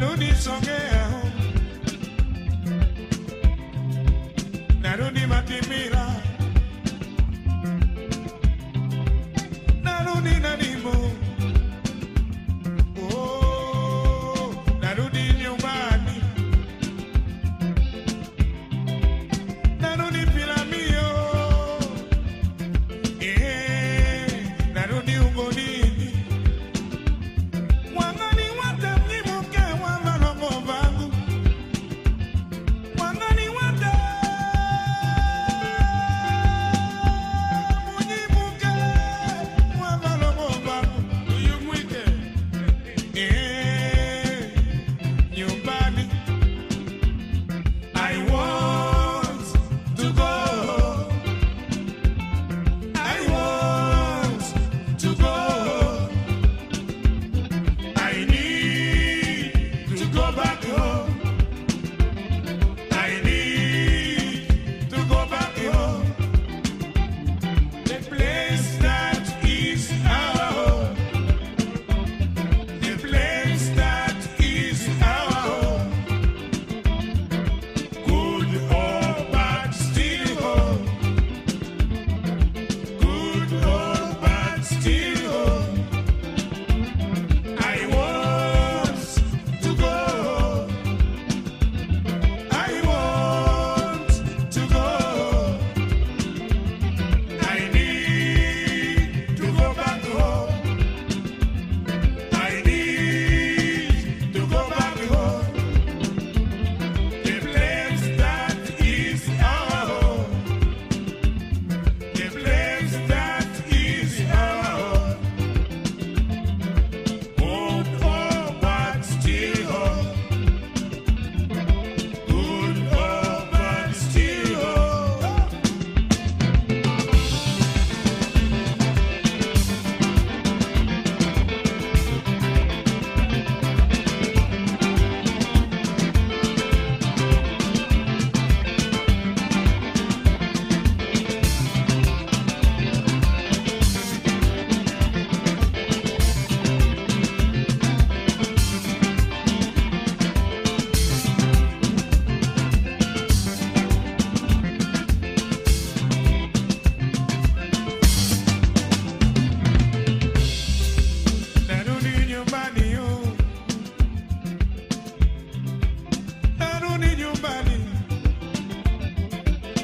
narundi Songea, narundi Matimira, narundi Nanimo. Oh.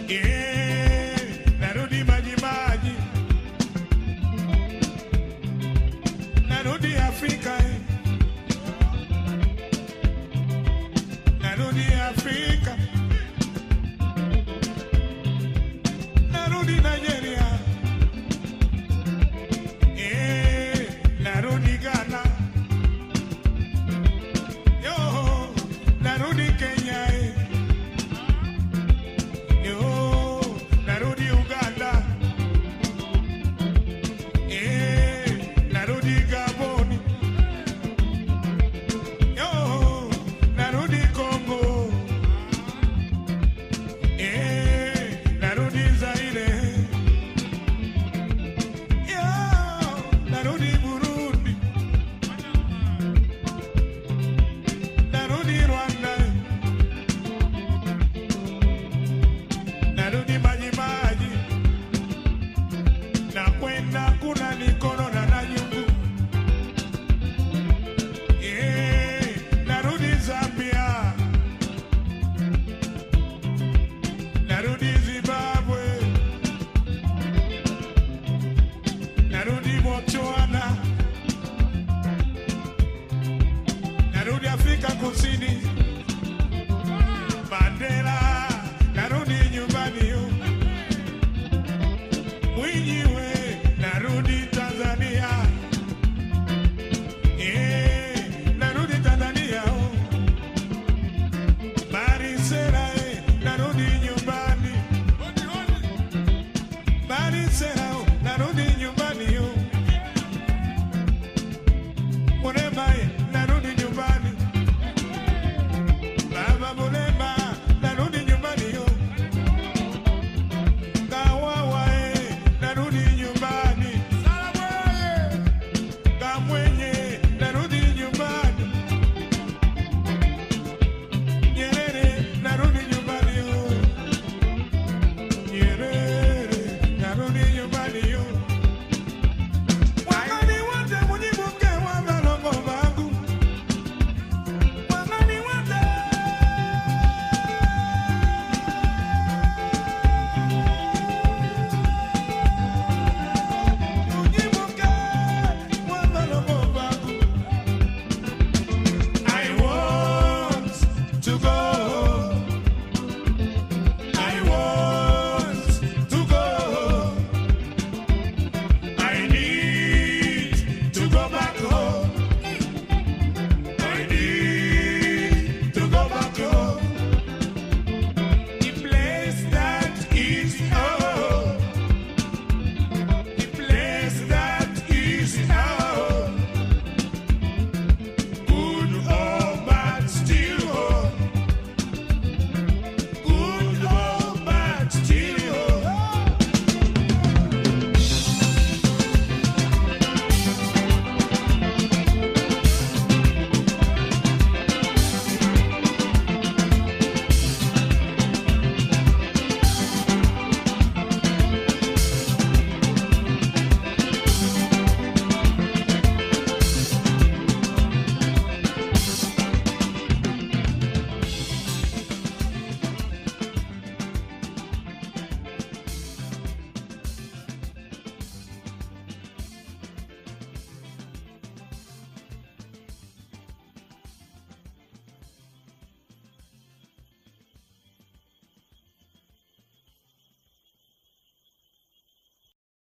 again. do the money. 90 cents.